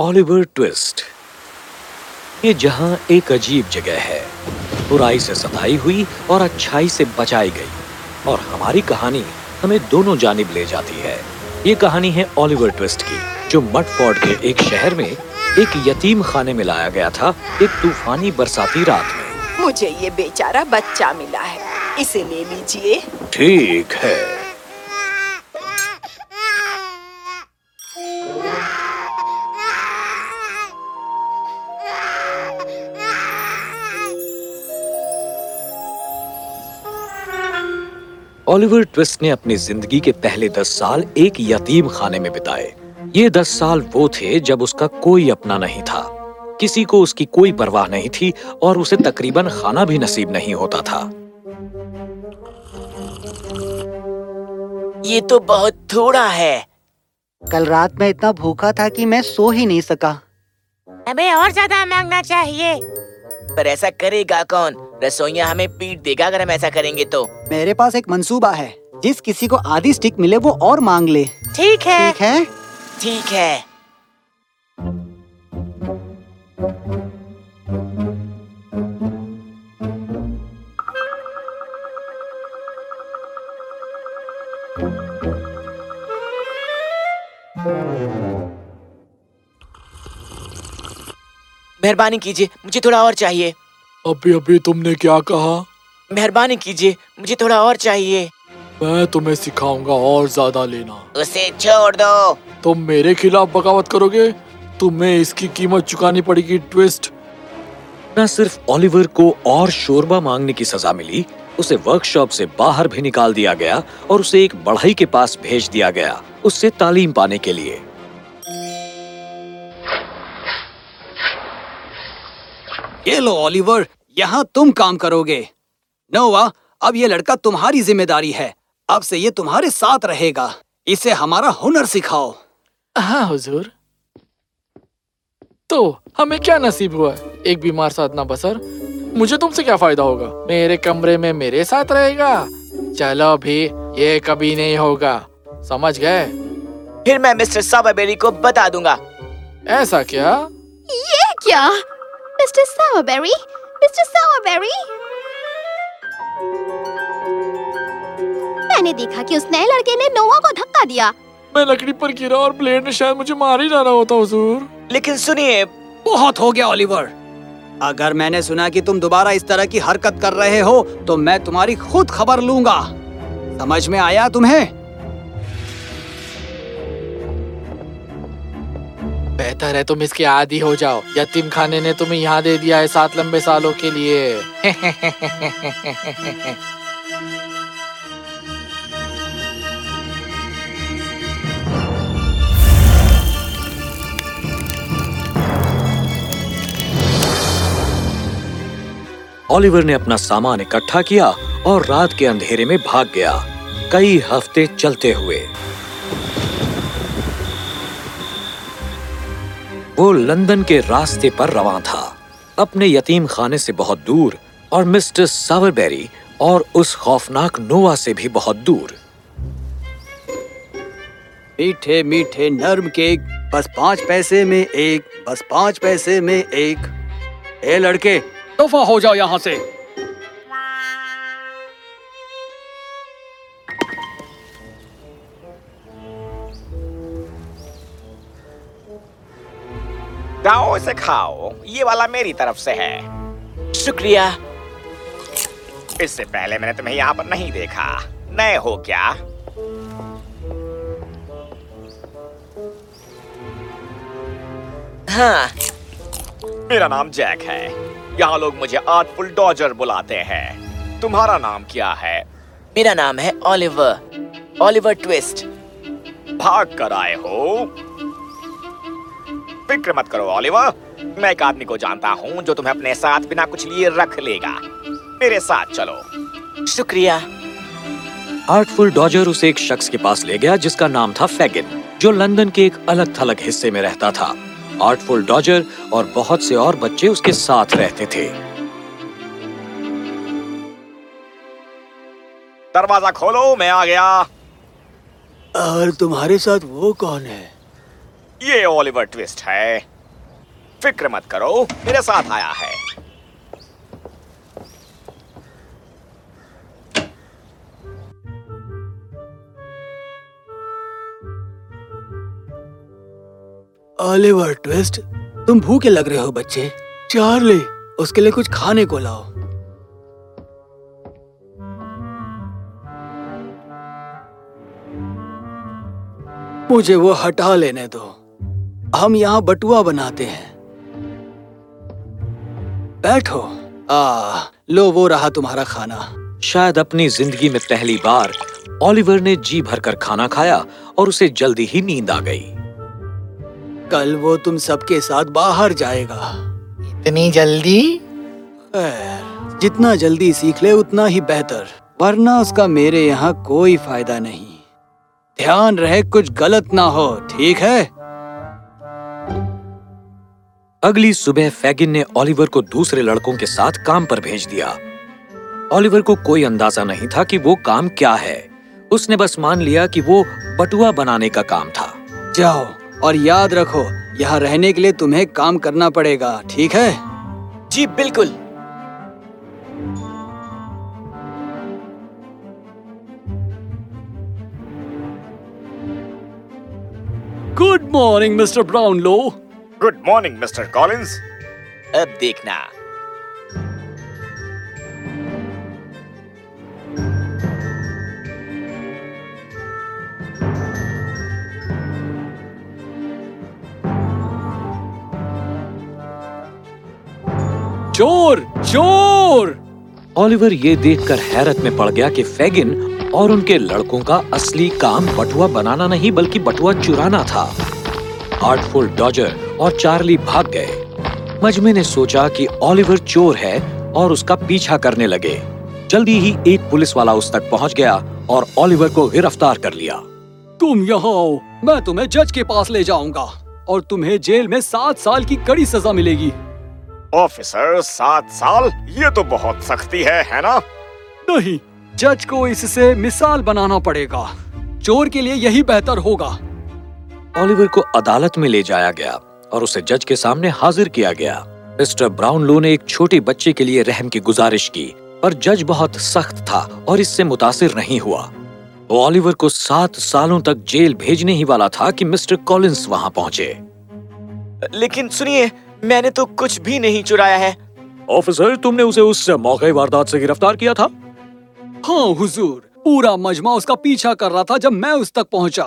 Oliver twist. ये जहाँ एक अजीब जगह है। बुराई से सताई हुई और अच्छाई से बचाई गई। और हमारी कहानी हमें दोनों जानिब ले जाती है। ये कहानी है ओलिवर ट्विस्ट की जो मटफोर्ड के एक शहर में एक यतीम खाने में लाया गया था एक तूफानी बरसाती रात में। मुझे ये बेचारा बच्चा मिला है। इसे ले लीजिए। ठीक है। ओलिवर ट्विस्ट ने अपनी ज़िंदगी के पहले दस साल एक यतीम खाने में बिताए। ये दस साल वो थे जब उसका कोई अपना नहीं था। किसी को उसकी कोई परवाह नहीं थी और उसे तकरीबन खाना भी नसीब नहीं होता था। ये तो बहुत थोड़ा है। कल रात में इतना भूखा था कि मैं सो ही नहीं सका। हमें और ज़्यादा मांगना चाहिए। पर ऐसा करेगा कौन? रसोईया हमें पीट देगा अगर हम ऐसा करेंगे तो। मेरे पास एक मंसूबा है। जिस किसी को आधी स्टिक मिले वो और मांग ले। ठीक है। ठीक है? ठीक है। मेहरबानी कीजिए मुझे थोड़ा और चाहिए। अभी अभी तुमने क्या कहा? मेहरबानी कीजिए मुझे थोड़ा और चाहिए। मैं तुम्हें सिखाऊँगा और ज़्यादा लेना। उसे छोड़ दो। तुम मेरे खिलाफ बगावत करोगे? तुम्हें इसकी कीमत चुकानी पड़ेगी ट्विस्ट। न सिर्फ़ ओलिवर को और शोरबा मांगने की सजा मिली उसे वर्कशॉप से बाहर भी निकाल दिया गया और उसे एक बढ़ई के पास भेज दिया गया उससे तालीम पाने के लिए। ये लो ओलिवर यहाँ तुम काम करोगे। नोवा अब ये लड़का तुम्हारी ज़िम्मेदारी है। अब से ये तुम्हारे साथ रहेगा। इसे हमारा हुनर सिखाओ। हाँ हुजूर। तो हमें क्या नसीब हुआ? एक बीमार साथ ना बसर। मुझे तुमसे क्या फ़ायदा होगा? मेरे कमरे में मेरे साथ रहेगा। चलो भी ये कभी नहीं होगा। समझ गए? फिर मैं मिस्टर साबाबेरी को बता दूँगा। ऐसा क्या? ये क्या? मिस्टर सावरबेरी मिस्टर सावरबेरी मैंने देखा कि उस नए लड़के ने नोवा को धक्का दिया। मैं लकड़ी पर गिरा और ब्लेड ने शायद मुझे मार ही डाला होता हुजूर। लेकिन सुनिए बहुत हो गया ओलिवर। अगर मैंने सुना कि तुम दोबारा इस तरह की हरकत कर रहे हो तो मैं तुम्हारी खुद खबर लूँगा। समझ में आया तुम्हें? बेहतर है, तुम इसके आदि हो जाओ। यतीम खाने ने तुम्हें यहाँ दे दिया है सात लंबे सालों के लिए। ओलिवर ने अपना सामान इकट्ठा किया और रात के अंधेरे में भाग गया। कई हफ़्ते चलते हुए। वो लंदन के रास्ते पर रवा था। अपने यतीम खाने से बहुत दूर और मिस्टर सावरबेरी और उस खौफनाक नोवा से भी बहुत दूर। मीठे मीठे नर्म केक, बस पाँच पैसे में एक, बस पाँच पैसे में एक। ए, लड़के, तोहफा हो जाओ यहाँ से। जाओ इसे खाओ ये वाला मेरी तरफ़ से है। शुक्रिया। इससे पहले मैंने तुम्हें यहाँ पर नहीं देखा। नए हो क्या? हाँ। मेरा नाम जैक है। यहाँ लोग मुझे आर्टफुल डॉजर बुलाते हैं। तुम्हारा नाम क्या है? मेरा नाम है ओलिवर। Oliver twist. भाग कर आए हो। फ़िक्र मत करो ओलिवर। मैं एक आदमी को जानता हूँ जो तुम्हें अपने साथ बिना कुछ लिए रख लेगा। मेरे साथ चलो। शुक्रिया। आर्टफुल डॉजर उसे एक शख्स के पास ले गया जिसका नाम था फैगिन जो लंदन के एक अलग थलग हिस्से में रहता था। आर्टफुल डॉजर और बहुत से और बच्चे उसके साथ रहते थे। दरवाज़ा खोलो मैं आ गया। और तुम्हारे साथ वो कौन है? ये ओलिवर ट्विस्ट है। फ़िक्र मत करो, मेरे साथ आया है। ओलिवर ट्विस्ट, तुम भूखे लग रहे हो बच्चे। चार्ली, उसके लिए कुछ खाने को लाओ। मुझे वो हटा लेने दो। हम यहाँ बटुआ बनाते हैं। बैठो। आ लो वो रहा तुम्हारा खाना। शायद अपनी ज़िंदगी में पहली बार ओलिवर ने जी भरकर खाना खाया और उसे जल्दी ही नींद आ गई। कल वो तुम सबके साथ बाहर जाएगा। इतनी जल्दी? खैर, जितना जल्दी सीख ले उतना ही बेहतर। वरना उसका मेरे यहाँ कोई फ़ायदा नहीं। ध्यान रहे कुछ गलत ना हो ठीक है? अगली सुबह फैगिन ने ओलिवर को दूसरे लड़कों के साथ काम पर भेज दिया। ओलिवर को कोई अंदाज़ा नहीं था कि वो काम क्या है। उसने बस मान लिया कि वो बटुआ बनाने का काम था। जाओ और याद रखो यहाँ रहने के लिए तुम्हें काम करना पड़ेगा ठीक है? जी बिल्कुल। Good morning mister Brownlow good morning mister Collins अब देखना। चोर चोर! ओलिवर ये देखकर हैरत में पड़ गया कि फैगिन और उनके लड़कों का असली काम बटुआ बनाना नहीं बल्कि बटुआ चुराना था। आर्टफुल डॉजर और चार्ली भाग गए। मजमे ने सोचा कि ओलिवर चोर है और उसका पीछा करने लगे। जल्दी ही एक पुलिस वाला उस तक पहुँच गया और ओलिवर को गिरफ़्तार कर लिया। तुम यहाँ आओ मैं तुम्हें जज के पास ले जाऊँगा और तुम्हें जेल में सात साल की कड़ी सजा मिलेगी। ऑफिसर सात साल? ये तो बहुत सख्ती है है ना? नहीं जज को इससे मिसाल बनाना पड़ेगा। चोर के लिए यही बेहतर होगा। ओलिवर को अदालत में ले जाया गया। और उसे जज के सामने हाजिर किया गया। मिस्टर ब्राउनलो ने एक छोटे बच्चे के लिए रहम की गुजारिश की पर जज बहुत सख्त था और इससे मुतासिर नहीं हुआ। वो ओलिवर को सात सालों तक जेल भेजने ही वाला था कि मिस्टर कॉलिंस वहाँ पहुँचे। लेकिन सुनिए मैंने तो कुछ भी नहीं चुराया है। ऑफिसर तुमने उसे उस मौके वारदात से गिरफ़्तार किया था? हाँ हुजूर। पूरा मजमा उसका पीछा कर रहा था जब मैं उस तक पहुँचा।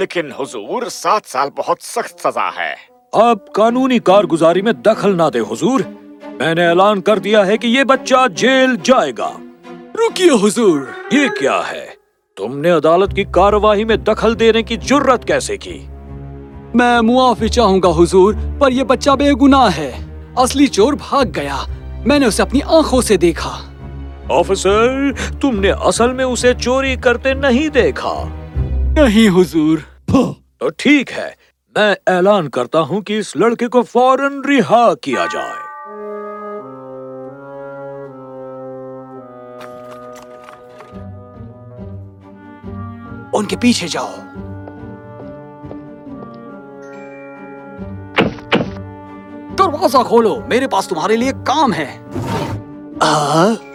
लेकिन हुजूर सात साल बहुत सख्त सजा है। अब कानूनी कारगुजारी में दखल ना दे हुजूर। मैंने ऐलान कर दिया है कि ये बच्चा जेल जाएगा। रुकिए हुजूर। ये क्या है? तुमने अदालत की कार्यवाही में दखल देने की जुर्रत कैसे की? मैं मुआफी चाहूँगा हुजूर पर यह बच्चा बेगुनाह है। असली चोर भाग गया। मैंने उसे अपनी आँखों से देखा। ऑफिसर तुमने असल में उसे चोरी करते नहीं देखा। नहीं हुजूर। तो ठीक है। मैं ऐलान करता हूँ कि इस लड़के को फ़ौरन रिहा किया जाए। उनके पीछे जाओ। दरवाज़ा खोलो। मेरे पास तुम्हारे लिए काम है। आ?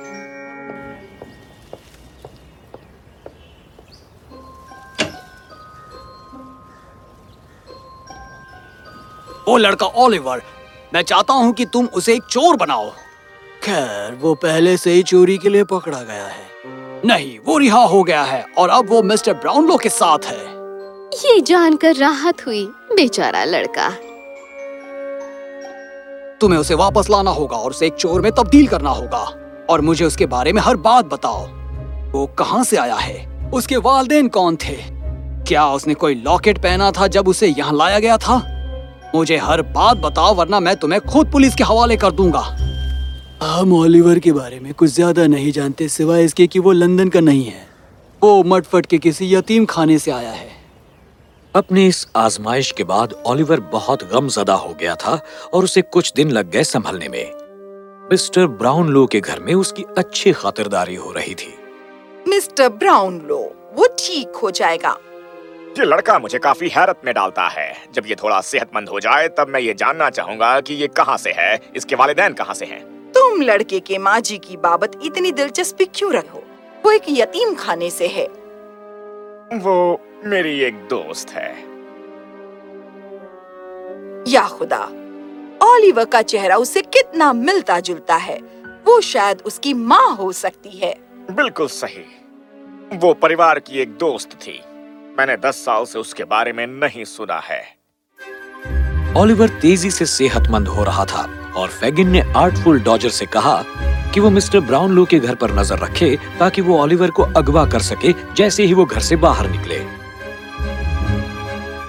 वो लड़का ओलिवर मैं चाहता हूँ कि तुम उसे एक चोर बनाओ। खैर वो पहले से ही चोरी के लिए पकड़ा गया है। नहीं वो रिहा हो गया है और अब वो मिस्टर ब्राउनलो के साथ है। ये जानकर राहत हुई बेचारा लड़का। तुम्हें उसे वापस लाना होगा और उसे एक चोर में तब्दील करना होगा। और मुझे उसके बारे में हर बात बताओ। वो कहाँ से आया है? उसके वालदेन कौन थे? क्या उसने कोई लॉकेट पहना था जब उसे यहाँ लाया गया था? मुझे हर बात बताओ वरना मैं तुम्हें खुद पुलिस के हवाले कर दूँगा। हम ओलिवर के बारे में कुछ ज़्यादा नहीं जानते सिवाय इसके कि वो लंदन का नहीं है। वो मटफट के किसी यतीम खाने से आया है। अपनी इस आजमाइश के बाद ओलिवर बहुत गमजदा हो गया था और उसे कुछ दिन लग गए संभलने में। मिस्टर ब्राउनलो के घर में उसकी अच्छी खातिरदारी हो रही थी। मिस्टर ब्राउनलो वो ठीक हो जाएगा। ये लड़का मुझे काफ़ी हैरत में डालता है। जब ये थोड़ा सेहतमंद हो जाए तब मैं ये जानना चाहूँगा कि ये कहाँ से है इसके वालिदैन कहाँ से हैं? तुम लड़के के माँ जी की बाबत इतनी दिलचस्पी क्यों रखो? वो एक यतीम खाने से है। वो मेरी एक दोस्त है। या खुदा ओलिवर का चेहरा उससे कितना मिलता जुलता है। वो शायद उसकी माँ हो सकती है। बिल्कुल सही। वो परिवार की एक दोस्त थी। मैंने दस साल से उसके बारे में नहीं सुना है। ओलिवर तेज़ी से सेहतमंद हो रहा था और फेगिन ने आर्टफुल डॉजर से कहा कि वो मिस्टर ब्राउनलो के घर पर नज़र रखे ताकि वो ओलिवर को अगवा कर सके, जैसे ही वो घर से बाहर निकले।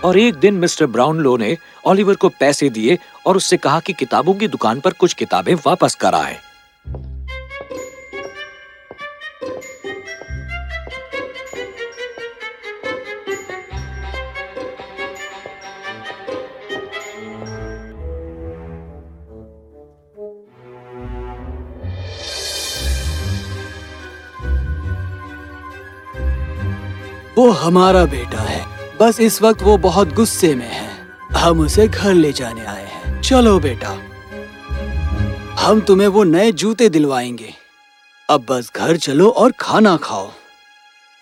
और एक दिन मिस्टर ब्राउनलो ने ओलिवर को पैसे दिए और उससे कहा कि किताबों की दुकान पर कुछ किताबें वापस कर आए। वो हमारा बेटा है। बस इस वक्त वो बहुत गुस्से में है। हम उसे घर ले जाने आए हैं। चलो बेटा। हम तुम्हें वो नए जूते दिलवाएँगे। अब बस घर चलो और खाना खाओ।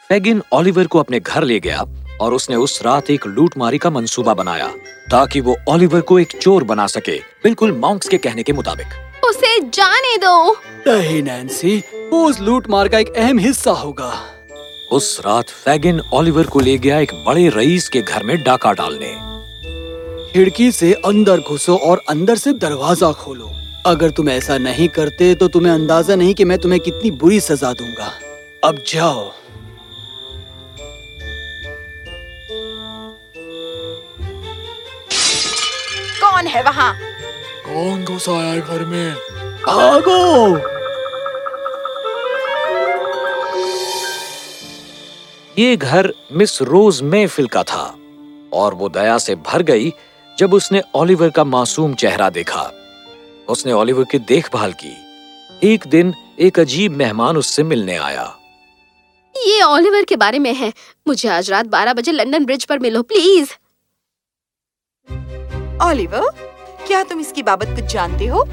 फेगिन ओलिवर को अपने घर ले गया और उसने उस रात एक लूटमारी का मंसूबा बनाया ताकि वो ओलिवर को एक चोर बना सके बिल्कुल मॉन्क्स के कहने के मुताबिक। उसे जाने दो। नहीं नैन्सी वो उस लूटमार का एक अहम हिस्सा होगा। उस रात फैगिन ओलिवर को ले गया एक बड़े रईस के घर में डाका डालने। खिड़की से अंदर घुसो और अंदर से दरवाज़ा खोलो। अगर तुम ऐसा नहीं करते तो तुम्हें अंदाज़ा नहीं कि मैं तुम्हें कितनी बुरी सजा दूँगा। अब जाओ। कौन है वहाँ? कौन घुसा आया है घर में? भागो! ये घर मिस रोज मेफिल का था और वो दया से भर गई जब उसने ओलिवर का मासूम चेहरा देखा। उसने ओलिवर की देखभाल की। एक दिन एक अजीब मेहमान उससे मिलने आया। ये ओलिवर के बारे में है। मुझे आज रात बारह बजे लंदन ब्रिज पर मिलो प्लीज़। ओलिवर क्या तुम इसकी बाबत कुछ जानते हो?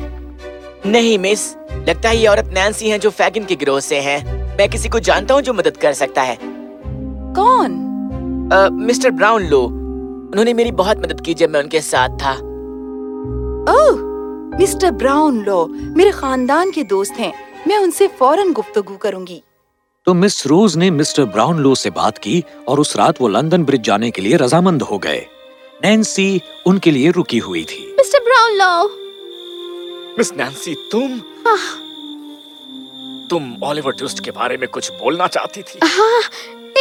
नहीं मिस। लगता है ये औरत नैन्सी है जो फैगिन के गिरोह से है। मैं किसी को जानता हूँ जो मदद कर सकता है। कौन? मिस्टर ब्राउन लो उन्होंने मेरी बहुत मदद की जब मैं उनके साथ था। ओह मिस्टर ब्राउन लो मेरे खानदान के दोस्त हैं। मैं उनसे फ़ौरन गुफ्तगू करूँगी। तो मिस रोज ने मिस्टर ब्राउनलो से बात की और उस रात वो लंदन ब्रिज जाने के लिए रजामंद हो गए। नैन्सी उनके लिए रुकी हुई थी। Mister Brownlow! मिस नैन्सी तुम? तुम ओलिवर ट्विस्ट के बारे में कुछ बोलना चाहती थी। हाँ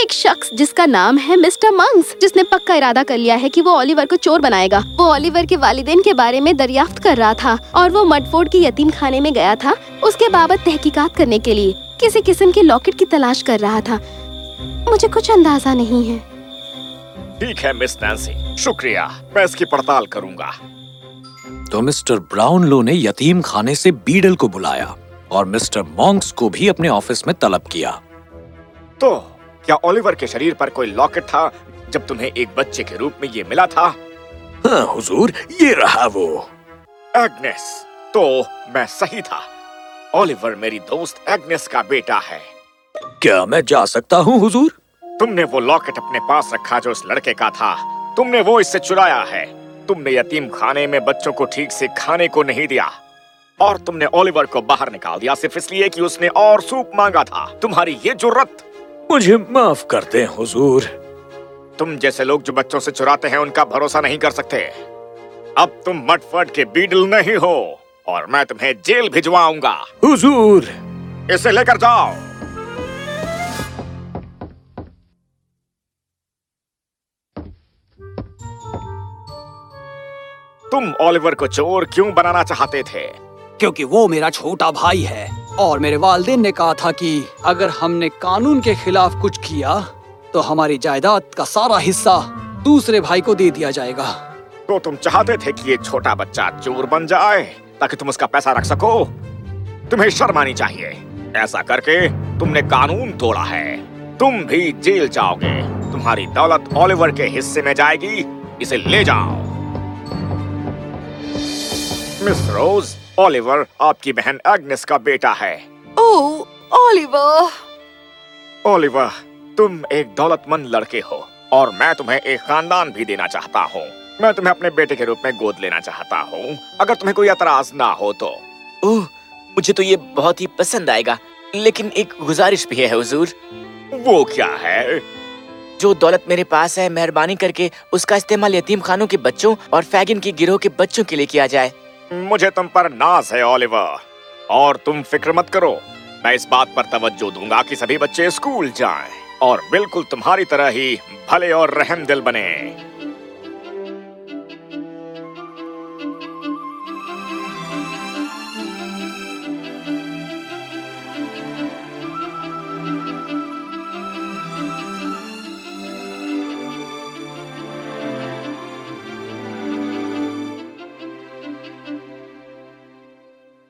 एक शख्स जिसका नाम है मिस्टर मंग्स जिसने पक्का इरादा कर लिया है कि वो ओलिवर को चोर बनाएगा। वो ओलिवर के वालिदैन के बारे में दरियाफ्त कर रहा था और वो मडफोर्ड की यतीम खाने में गया था उसके बाबत तहकीकात करने के लिए। किसी किस्म के लॉकेट की तलाश कर रहा था। मुझे कुछ अंदाज़ा नहीं है। ठीक है मिस नैन्सी। शुक्रिया। मैं इसकी पड़ताल करूँगा। तो मिस्टर ब्राउनलो ने यतीम खाने से बीडल को बुलाया और मिस्टर मॉन्क्स को भी अपने ऑफ़िस में तलब किया। तो क्या ओलिवर के शरीर पर कोई लॉकेट था जब तुम्हें एक बच्चे के रूप में ये मिला था? हाँ हुजूर ये रहा वो। एग्नेस तो मैं सही था। ओलिवर मेरी दोस्त एग्नेस का बेटा है। क्या मैं जा सकता हूँ हुजूर? तुमने वो लॉकेट अपने पास रखा जो उस लड़के का था। तुमने वो इससे चुराया है। तुमने यतीम खाने में बच्चों को ठीक से खाने को नहीं दिया। और तुमने ओलिवर को बाहर निकाल दिया सिर्फ़ इसलिए कि उसने और सूप मांगा था। तुम्हारी ये जुर्रत मुझे माफ़ कर दें हुजूर। तुम जैसे लोग जो बच्चों से चुराते हैं उनका भरोसा नहीं कर सकते। अब तुम मटफट के बीडल नहीं हो और मैं तुम्हें जेल भिजवाऊँगा। हुजूर। इसे लेकर जाओ। तुम ओलिवर को चोर क्यों बनाना चाहते थे? क्योंकि वो मेरा छोटा भाई है। और मेरे वालदेन ने कहा था कि अगर हमने कानून के खिलाफ कुछ किया तो हमारी जायदाद का सारा हिस्सा दूसरे भाई को दे दिया जाएगा। तो तुम चाहते थे कि ये छोटा बच्चा चोर बन जाए, ताकि तुम उसका पैसा रख सको? तुम्हें शर्म आनी चाहिए। ऐसा करके तुमने कानून तोड़ा है। तुम भी जेल जाओगे। तुम्हारी दौलत ओलिवर के हिस्से में जाएगी। इसे ले जाओ। मिस रोज ओलिवर आपकी बहन एग्नेस का बेटा है। ओह ओलिवर। ओलिवर तुम एक दौलतमंद लड़के हो और मैं तुम्हें एक खानदान भी देना चाहता हूँ। मैं तुम्हें अपने बेटे के रूप में गोद लेना चाहता हूँ। अगर तुम्हें कोई एतराज़ ना हो तो। ओह मुझे तो ये बहुत ही पसंद आएगा लेकिन एक गुजारिश भी है हुजूर। वो क्या है? जो दौलत मेरे पास है मेहरबानी करके उसका इस्तेमाल यतीम खानों के बच्चों और फैगिन के गिरोह के बच्चों के लिए किया जाए। मुझे तुम पर नाज है, ओलिवर। और तुम फ़िक्र मत करो। मैं इस बात पर तवज्जो दूँगा कि सभी बच्चे स्कूल जाएँ और बिल्कुल तुम्हारी तरह ही भले और रहम दिल बने।